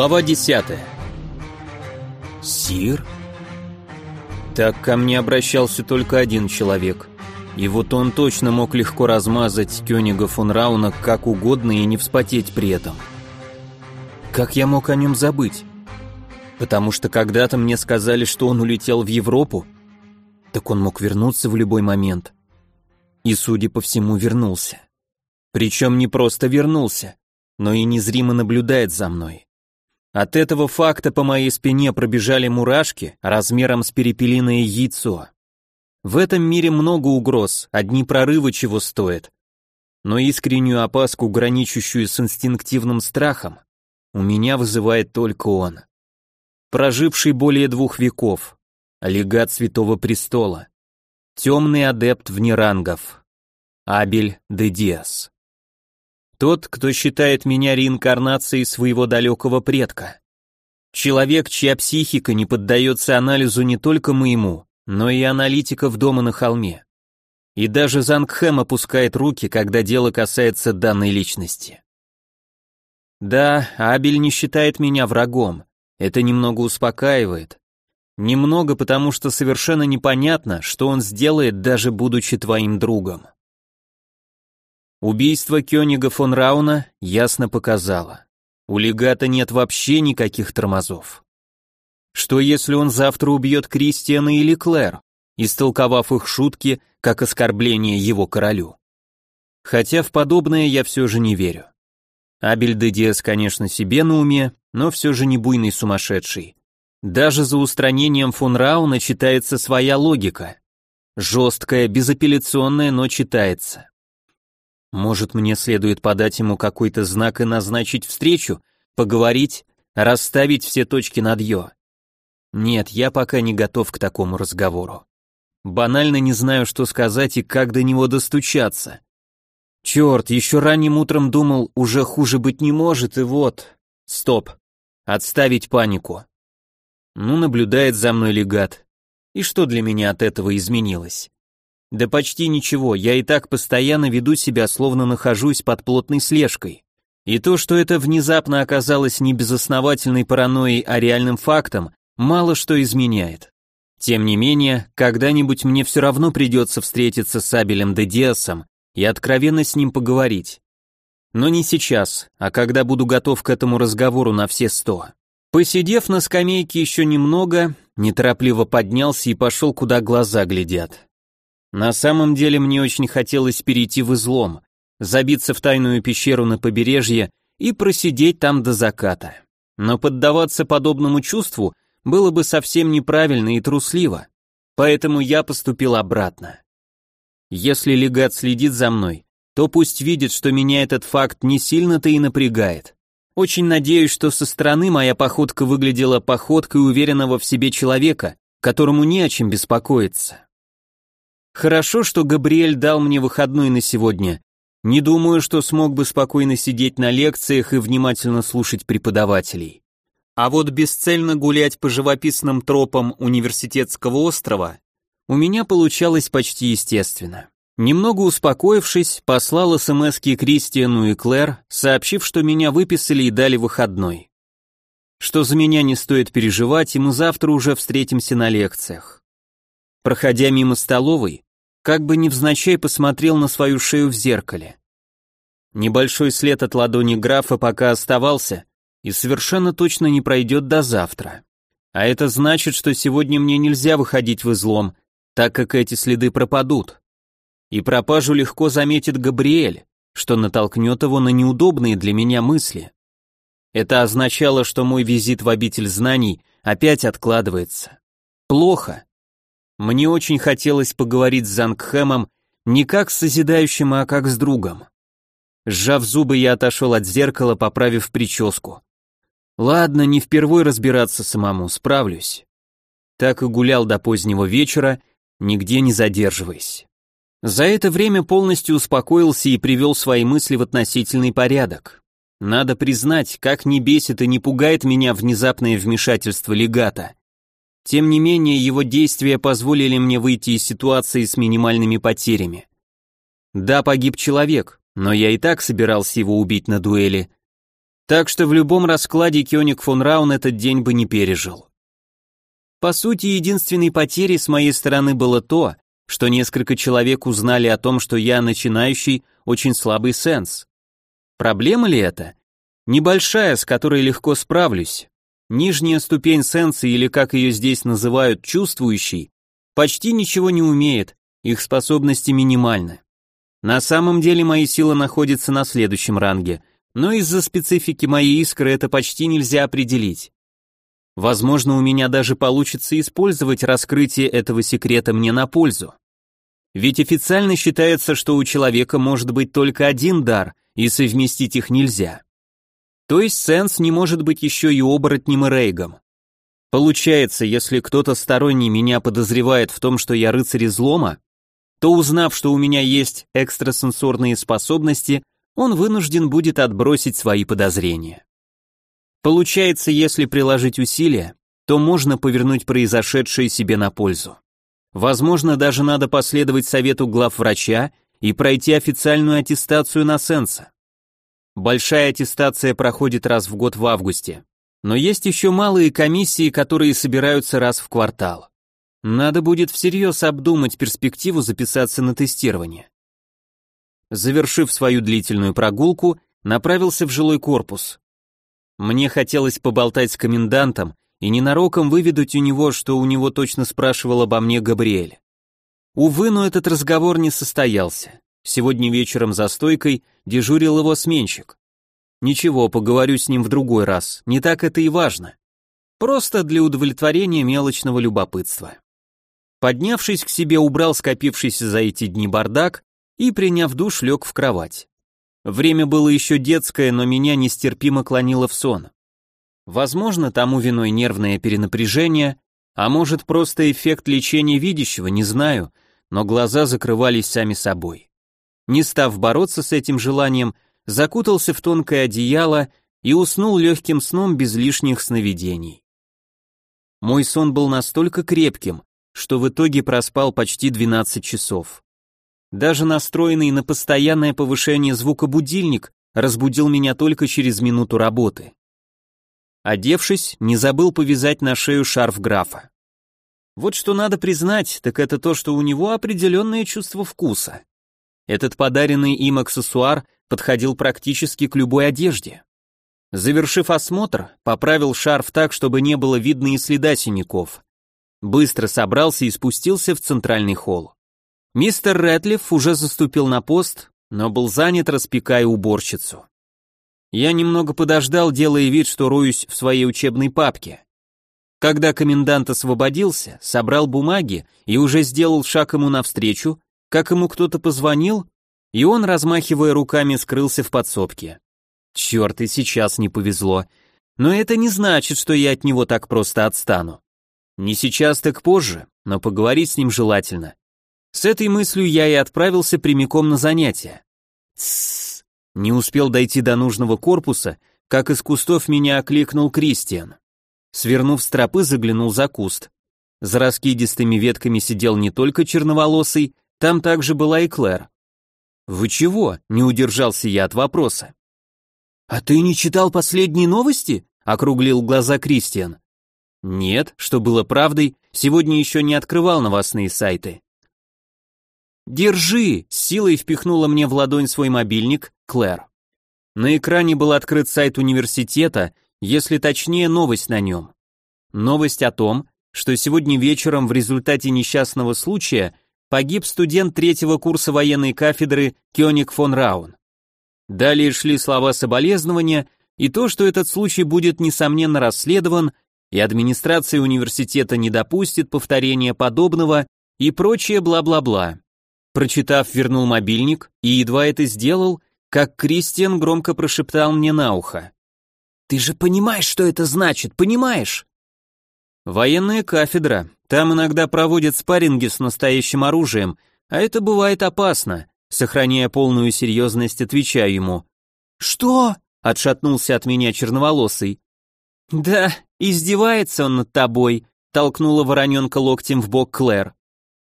Глава 10. Сир? Так ко мне обращался только один человек. И вот он точно мог легко размазать Кёнига фон Рауна как угодно и не вспотеть при этом. Как я мог о нем забыть? Потому что когда-то мне сказали, что он улетел в Европу. Так он мог вернуться в любой момент. И, судя по всему, вернулся. Причем не просто вернулся, но и незримо наблюдает за мной. От этого факта по моей спине пробежали мурашки размером с перепелиное яйцо. В этом мире много угроз, одни прорывы чего стоят. Но искреннюю опаску, граничащую с инстинктивным страхом, у меня вызывает только он. Проживший более двух веков, легат Святого Престола, темный адепт вне рангов, Абель де Диас. Тот, кто считает меня реинкарнацией своего далекого предка. Человек, чья психика не поддается анализу не только моему, но и аналитиков дома на холме. И даже Зангхэм опускает руки, когда дело касается данной личности. Да, Абель не считает меня врагом. Это немного успокаивает. Немного, потому что совершенно непонятно, что он сделает, даже будучи твоим другом. Убийство Кёнига фон Рауна ясно показало. У легата нет вообще никаких тормозов. Что если он завтра убьет Кристиана или Клэр, истолковав их шутки как оскорбление его королю? Хотя в подобное я все же не верю. Абель де Диас, конечно, себе на уме, но все же не буйный сумасшедший. Даже за устранением фон Рауна читается своя логика. Жесткая, безапелляционная, но читается. Может, мне следует подать ему какой-то знак и назначить встречу, поговорить, расставить все точки над «ё». Нет, я пока не готов к такому разговору. Банально не знаю, что сказать и как до него достучаться. Черт, еще ранним утром думал, уже хуже быть не может, и вот... Стоп. Отставить панику. Ну, наблюдает за мной легат. И что для меня от этого изменилось? Да почти ничего, я и так постоянно веду себя, словно нахожусь под плотной слежкой. И то, что это внезапно оказалось не безосновательной паранойей, а реальным фактом, мало что изменяет. Тем не менее, когда-нибудь мне все равно придется встретиться с Абелем де Диасом и откровенно с ним поговорить. Но не сейчас, а когда буду готов к этому разговору на все сто. Посидев на скамейке еще немного, неторопливо поднялся и пошел, куда глаза глядят. На самом деле мне очень хотелось перейти в излом, забиться в тайную пещеру на побережье и просидеть там до заката. Но поддаваться подобному чувству было бы совсем неправильно и трусливо, поэтому я поступил обратно. Если легат следит за мной, то пусть видит, что меня этот факт не сильно-то и напрягает. Очень надеюсь, что со стороны моя походка выглядела походкой уверенного в себе человека, которому не о чем беспокоиться. Хорошо, что Габриэль дал мне выходной на сегодня. Не думаю, что смог бы спокойно сидеть на лекциях и внимательно слушать преподавателей. А вот бесцельно гулять по живописным тропам университетского острова у меня получалось почти естественно. Немного успокоившись, послал СМСки Кристиану и Клэр, сообщив, что меня выписали и дали выходной. Что за меня не стоит переживать, и мы завтра уже встретимся на лекциях. Проходя мимо столовой, как бы невзначай посмотрел на свою шею в зеркале. Небольшой след от ладони графа пока оставался и совершенно точно не пройдет до завтра. А это значит, что сегодня мне нельзя выходить в излом, так как эти следы пропадут. И пропажу легко заметит Габриэль, что натолкнет его на неудобные для меня мысли. Это означало, что мой визит в обитель знаний опять откладывается. Плохо. Мне очень хотелось поговорить с Зангхэмом не как с созидающим, а как с другом. Сжав зубы, я отошел от зеркала, поправив прическу. Ладно, не впервой разбираться самому, справлюсь. Так и гулял до позднего вечера, нигде не задерживаясь. За это время полностью успокоился и привел свои мысли в относительный порядок. Надо признать, как не бесит и не пугает меня внезапное вмешательство легата. Тем не менее, его действия позволили мне выйти из ситуации с минимальными потерями. Да, погиб человек, но я и так собирался его убить на дуэли. Так что в любом раскладе Кёник фон Раун этот день бы не пережил. По сути, единственной потерей с моей стороны было то, что несколько человек узнали о том, что я начинающий, очень слабый сенс. Проблема ли это? Небольшая, с которой легко справлюсь. Нижняя ступень сенса, или как ее здесь называют, чувствующий, почти ничего не умеет, их способности минимальны. На самом деле мои силы находятся на следующем ранге, но из-за специфики моей искры это почти нельзя определить. Возможно, у меня даже получится использовать раскрытие этого секрета мне на пользу. Ведь официально считается, что у человека может быть только один дар, и совместить их нельзя. То есть Сенс не может быть еще и оборотнем и рейгом. Получается, если кто-то сторонний меня подозревает в том, что я рыцарь излома, то узнав, что у меня есть экстрасенсорные способности, он вынужден будет отбросить свои подозрения. Получается, если приложить усилия, то можно повернуть произошедшее себе на пользу. Возможно, даже надо последовать совету главврача и пройти официальную аттестацию на сенса. Большая аттестация проходит раз в год в августе, но есть еще малые комиссии, которые собираются раз в квартал. Надо будет всерьез обдумать перспективу записаться на тестирование. Завершив свою длительную прогулку, направился в жилой корпус. Мне хотелось поболтать с комендантом и ненароком выведать у него, что у него точно спрашивал обо мне Габриэль. Увы, но этот разговор не состоялся. Сегодня вечером за стойкой дежурил его сменщик. Ничего, поговорю с ним в другой раз, не так это и важно. Просто для удовлетворения мелочного любопытства. Поднявшись к себе, убрал скопившийся за эти дни бардак и, приняв душ, лег в кровать. Время было еще детское, но меня нестерпимо клонило в сон. Возможно, тому виной нервное перенапряжение, а может просто эффект лечения видящего, не знаю, но глаза закрывались сами собой. Не став бороться с этим желанием, закутался в тонкое одеяло и уснул легким сном без лишних сновидений. Мой сон был настолько крепким, что в итоге проспал почти 12 часов. Даже настроенный на постоянное повышение звука будильник разбудил меня только через минуту работы. Одевшись, не забыл повязать на шею шарф графа. Вот что надо признать, так это то, что у него определенное чувство вкуса. Этот подаренный им аксессуар подходил практически к любой одежде. Завершив осмотр, поправил шарф так, чтобы не было видно и следа синяков. Быстро собрался и спустился в центральный холл. Мистер Рэтлиф уже заступил на пост, но был занят, распекая уборщицу. Я немного подождал, делая вид, что роюсь в своей учебной папке. Когда комендант освободился, собрал бумаги и уже сделал шаг ему навстречу, как ему кто-то позвонил, и он, размахивая руками, скрылся в подсобке. Черт, и сейчас не повезло. Но это не значит, что я от него так просто отстану. Не сейчас, так позже, но поговорить с ним желательно. С этой мыслью я и отправился прямиком на занятия. Тссс. Не успел дойти до нужного корпуса, как из кустов меня окликнул Кристиан. Свернув с тропы, заглянул за куст. За раскидистыми ветками сидел не только черноволосый, там также была и Клэр. «Вы чего?» — не удержался я от вопроса. «А ты не читал последние новости?» — округлил глаза Кристиан. «Нет, что было правдой, сегодня еще не открывал новостные сайты». «Держи!» — силой впихнула мне в ладонь свой мобильник Клэр. На экране был открыт сайт университета, если точнее новость на нем. Новость о том, что сегодня вечером в результате несчастного случая погиб студент третьего курса военной кафедры Кёник фон Раун. Далее шли слова соболезнования и то, что этот случай будет несомненно расследован, и администрация университета не допустит повторения подобного и прочее бла-бла-бла. Прочитав, вернул мобильник, и едва это сделал, как Кристиан громко прошептал мне на ухо. «Ты же понимаешь, что это значит, понимаешь?» «Военная кафедра. Там иногда проводят спарринги с настоящим оружием, а это бывает опасно», сохраняя полную серьезность, отвечаю ему. «Что?» — отшатнулся от меня черноволосый. «Да, издевается он над тобой», — толкнула вороненка локтем в бок Клэр.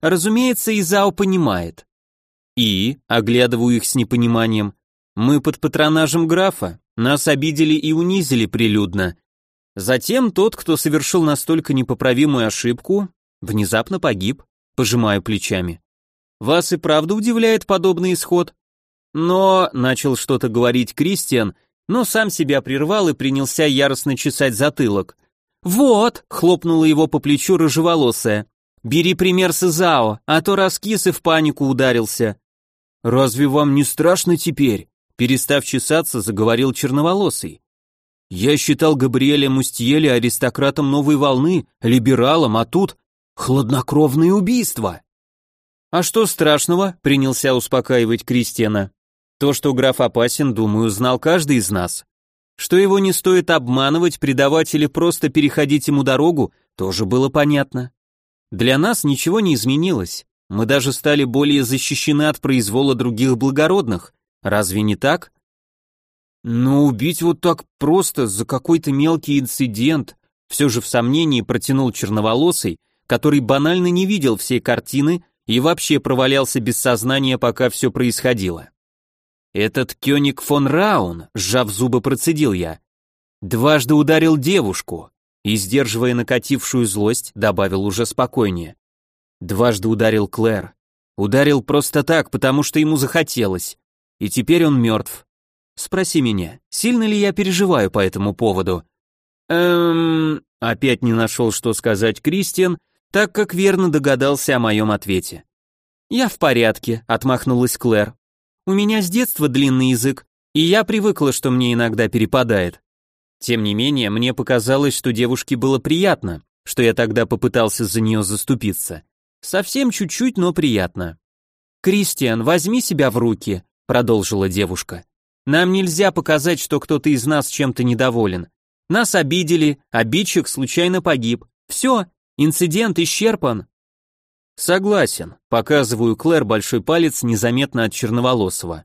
Разумеется, Изао понимает. И, оглядываю их с непониманием, Мы под патронажем графа, нас обидели и унизили прилюдно. Затем тот, кто совершил настолько непоправимую ошибку, внезапно погиб, пожимаю плечами. Вас и правда удивляет подобный исход? Но, начал что-то говорить Кристиан, но сам себя прервал и принялся яростно чесать затылок. «Вот!» — хлопнула его по плечу рыжеволосая. «Бери пример с Изао, а то раскис и в панику ударился». «Разве вам не страшно теперь?» Перестав чесаться, заговорил черноволосый. «Я считал Габриэля Мустьеля аристократом новой волны, либералом, а тут хладнокровное убийство». «А что страшного?» — принялся успокаивать Кристиана. «То, что граф опасен, думаю, знал каждый из нас. Что его не стоит обманывать, предавать или просто переходить ему дорогу, тоже было понятно. Для нас ничего не изменилось. Мы даже стали более защищены от произвола других благородных. Разве не так? Но убить вот так просто за какой-то мелкий инцидент, все же в сомнении протянул черноволосый, который банально не видел всей картины и вообще провалялся без сознания, пока все происходило. «Этот Кёник фон Раун», — сжав зубы, процедил я, дважды ударил девушку и, сдерживая накатившую злость, добавил уже спокойнее. Дважды ударил Клэр. Ударил просто так, потому что ему захотелось. И теперь он мертв. Спроси меня, сильно ли я переживаю по этому поводу? Эм... Опять не нашел, что сказать Кристиан, так как верно догадался о моем ответе. «Я в порядке», — отмахнулась Клэр. «У меня с детства длинный язык, и я привыкла, что мне иногда перепадает». Тем не менее, мне показалось, что девушке было приятно, что я тогда попытался за нее заступиться. Совсем чуть-чуть, но приятно. «Кристиан, возьми себя в руки», — продолжила девушка. «Нам нельзя показать, что кто-то из нас чем-то недоволен. Нас обидели, обидчик случайно погиб. Все, инцидент исчерпан». «Согласен», — показываю Клэр большой палец незаметно от черноволосого.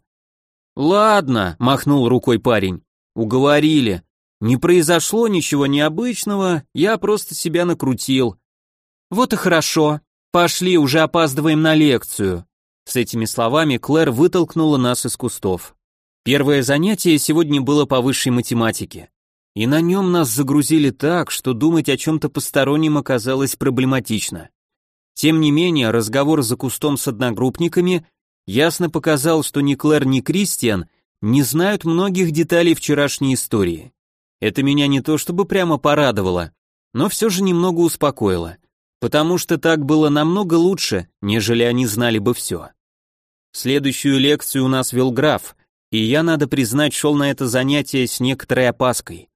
«Ладно», — махнул рукой парень, — «уговорили. Не произошло ничего необычного, я просто себя накрутил». «Вот и хорошо», «Пошли, уже опаздываем на лекцию». С этими словами Клэр вытолкнула нас из кустов. Первое занятие сегодня было по высшей математике. И на нем нас загрузили так, что думать о чем-то постороннем оказалось проблематично. Тем не менее, разговор за кустом с одногруппниками ясно показал, что ни Клэр, ни Кристиан не знают многих деталей вчерашней истории. Это меня не то чтобы прямо порадовало, но все же немного успокоило потому что так было намного лучше, нежели они знали бы все. Следующую лекцию у нас вел граф, и я, надо признать, шел на это занятие с некоторой опаской.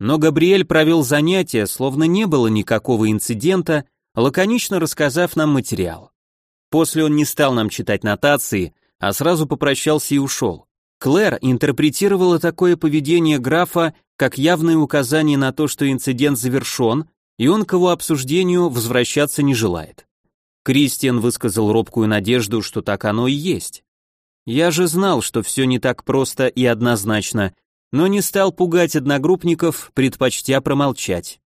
Но Габриэль провел занятие, словно не было никакого инцидента, лаконично рассказав нам материал. После он не стал нам читать нотации, а сразу попрощался и ушел. Клэр интерпретировала такое поведение графа как явное указание на то, что инцидент завершен, и он к его обсуждению возвращаться не желает. Кристиан высказал робкую надежду, что так оно и есть. Я же знал, что все не так просто и однозначно, но не стал пугать одногруппников, предпочтя промолчать.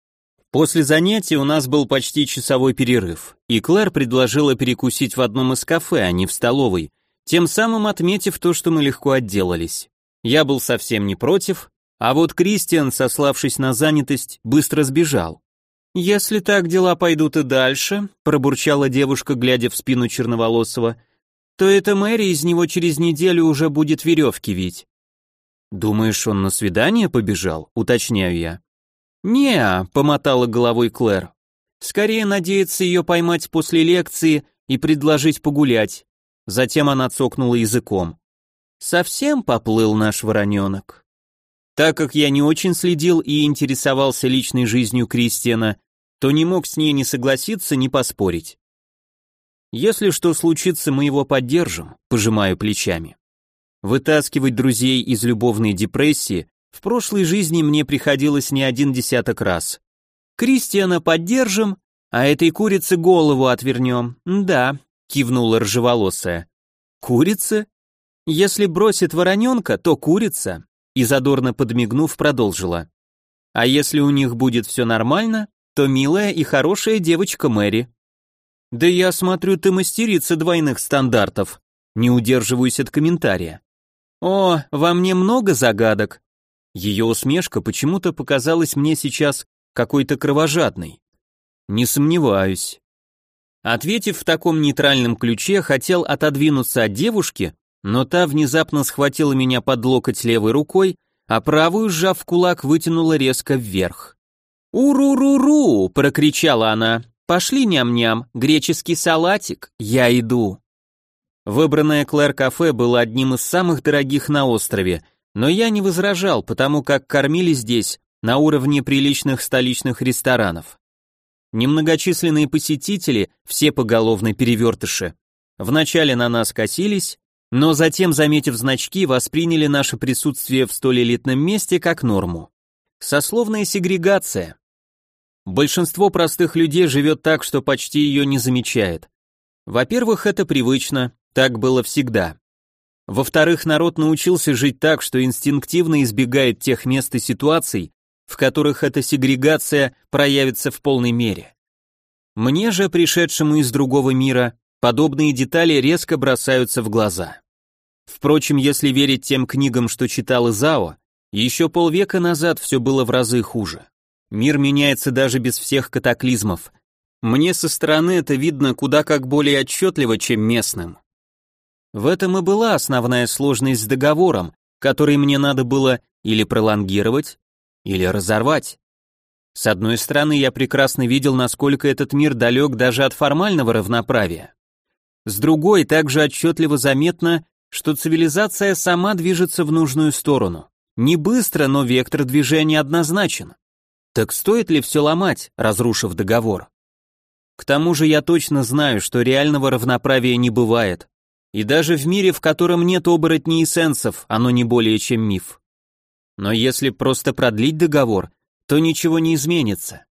После занятия у нас был почти часовой перерыв, и Клэр предложила перекусить в одном из кафе, а не в столовой, тем самым отметив то, что мы легко отделались. Я был совсем не против, а вот Кристиан, сославшись на занятость, быстро сбежал. «Если так дела пойдут и дальше», — пробурчала девушка, глядя в спину черноволосого, «то эта Мэри из него через неделю уже будет веревки вить». «Думаешь, он на свидание побежал?» — уточняю я. «Не-а», помотала головой Клэр. «Скорее надеется ее поймать после лекции и предложить погулять». Затем она цокнула языком. «Совсем поплыл наш вороненок». Так как я не очень следил и интересовался личной жизнью Кристиана, то не мог с ней ни согласиться, ни поспорить. Если что случится, мы его поддержим, пожимаю плечами. Вытаскивать друзей из любовной депрессии в прошлой жизни мне приходилось не один десяток раз. Кристиана поддержим, а этой курице голову отвернем. Да, кивнула ржеволосая. Курица? Если бросит вороненка, то курица и задорно подмигнув, продолжила. А если у них будет все нормально, то милая и хорошая девочка Мэри. Да я смотрю, ты мастерица двойных стандартов. Не удерживаюсь от комментария. «О, во мне много загадок». Ее усмешка почему-то показалась мне сейчас какой-то кровожадной. «Не сомневаюсь». Ответив в таком нейтральном ключе, хотел отодвинуться от девушки, но та внезапно схватила меня под локоть левой рукой, а правую, сжав кулак, вытянула резко вверх. «Уру-ру-ру!» — прокричала она. «Пошли, ням-ням, греческий салатик, я иду». Выбранное Клэр кафе было одним из самых дорогих на острове, но я не возражал, потому как кормили здесь на уровне приличных столичных ресторанов. Немногочисленные посетители, все поголовно перевертыши, вначале на нас косились, но затем, заметив значки, восприняли наше присутствие в столь элитном месте как норму. Сословная сегрегация. Большинство простых людей живет так, что почти ее не замечает. Во-первых, это привычно, так было всегда. Во-вторых, народ научился жить так, что инстинктивно избегает тех мест и ситуаций, в которых эта сегрегация проявится в полной мере. Мне же, пришедшему из другого мира, подобные детали резко бросаются в глаза. Впрочем, если верить тем книгам, что читал Изао, еще полвека назад все было в разы хуже. Мир меняется даже без всех катаклизмов. Мне со стороны это видно куда как более отчетливо, чем местным. В этом и была основная сложность с договором, который мне надо было или пролонгировать, или разорвать. С одной стороны, я прекрасно видел, насколько этот мир далек даже от формального равноправия. С другой, также отчетливо заметно, что цивилизация сама движется в нужную сторону. Не быстро, но вектор движения однозначен. Так стоит ли все ломать, разрушив договор? К тому же я точно знаю, что реального равноправия не бывает. И даже в мире, в котором нет оборотней и сенсов, оно не более чем миф. Но если просто продлить договор, то ничего не изменится.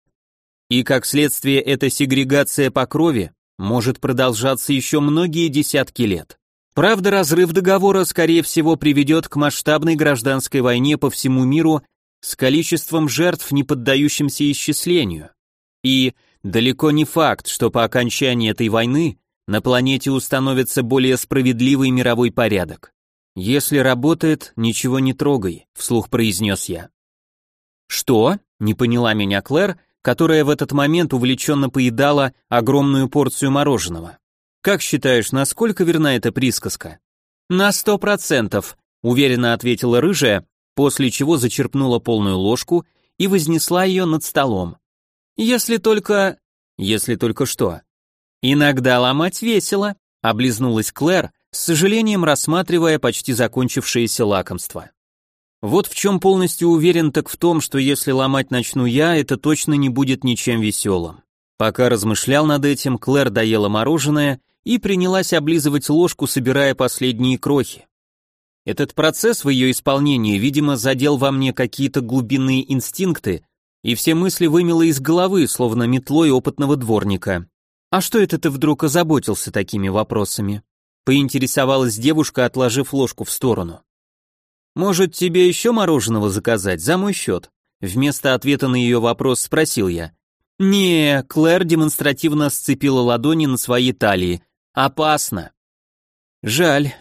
И как следствие эта сегрегация по крови может продолжаться еще многие десятки лет. Правда, разрыв договора, скорее всего, приведет к масштабной гражданской войне по всему миру с количеством жертв, не поддающимся исчислению. И далеко не факт, что по окончании этой войны на планете установится более справедливый мировой порядок. Если работает, ничего не трогай, вслух произнес я. Что? Не поняла меня Клэр, которая в этот момент увлеченно поедала огромную порцию мороженого. Как считаешь, насколько верна эта присказка? На сто процентов, уверенно ответила рыжая, после чего зачерпнула полную ложку и вознесла ее над столом. Если только... Если только что? «Иногда ломать весело», — облизнулась Клэр, с сожалением рассматривая почти закончившееся лакомство. Вот в чем полностью уверен, так в том, что если ломать начну я, это точно не будет ничем веселым. Пока размышлял над этим, Клэр доела мороженое и принялась облизывать ложку, собирая последние крохи. Этот процесс в ее исполнении, видимо, задел во мне какие-то глубинные инстинкты, и все мысли вымело из головы, словно метлой опытного дворника. «А что это ты вдруг озаботился такими вопросами?» Поинтересовалась девушка, отложив ложку в сторону. «Может, тебе еще мороженого заказать за мой счет?» Вместо ответа на ее вопрос спросил я. «Не», Клэр демонстративно сцепила ладони на своей талии. «Опасно». «Жаль,